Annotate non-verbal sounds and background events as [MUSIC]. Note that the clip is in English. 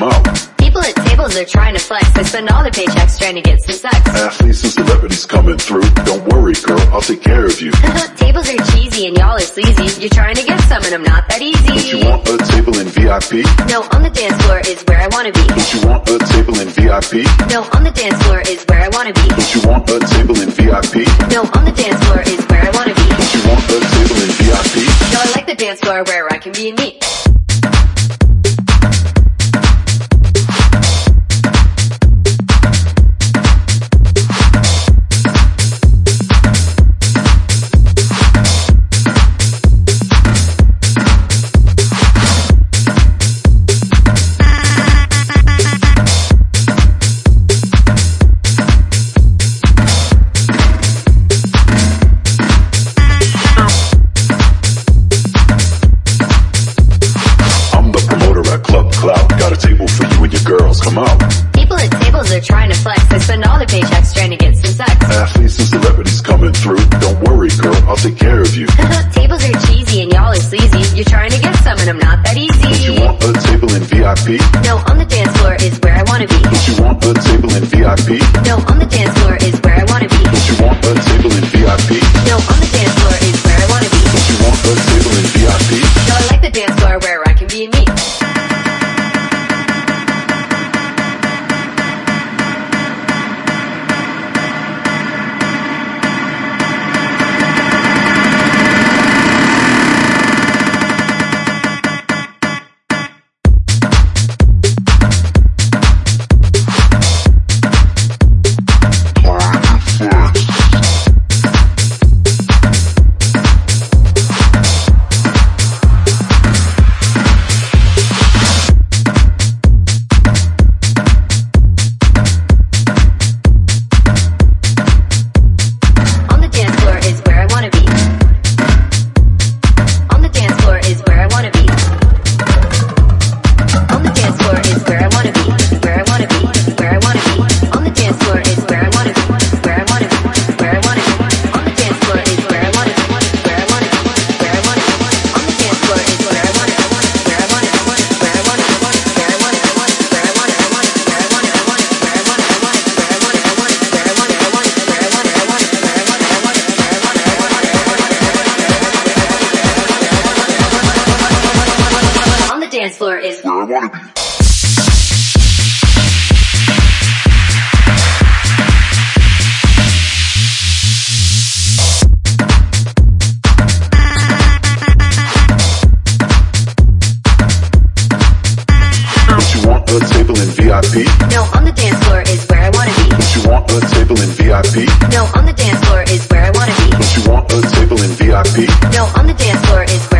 them out. People at tables are trying to flex. They spend all their paychecks trying to get some sex. Athletes and celebrities coming through. Don't worry, girl, I'll take care of you. [LAUGHS] tables are cheesy and y'all are sleazy. You're trying to get some and I'm not that easy. Don't you want a table in VIP? No, on the dance floor is where I wanna be. Don't you want a table in VIP? No, on the dance floor is where I wanna be. Don't you want a table in VIP? No, on the dance floor is where I wanna be. Don't you want a table in VIP? No, I like the dance floor where I can be me. Spend all the paychecks trying to get some sex. Athletes and celebrities coming through. Don't worry, girl, I'll take care of you. [LAUGHS] Tables are cheesy and y'all are sleazy. You're trying to get some and I'm not that easy. Don't you want a table in VIP? No, on the dance floor is where I wanna be. Don't you want a table in VIP? No, on the dance floor is where I wanna be. Don't you want a table in VIP? No, on the dance dance floor is where I wanna be. A table in VIP? No, on the dance floor is where I wanna be. But you want a table in VIP? No, on the dance floor is where I wanna be. But you want a table in VIP? No, on the dance floor is where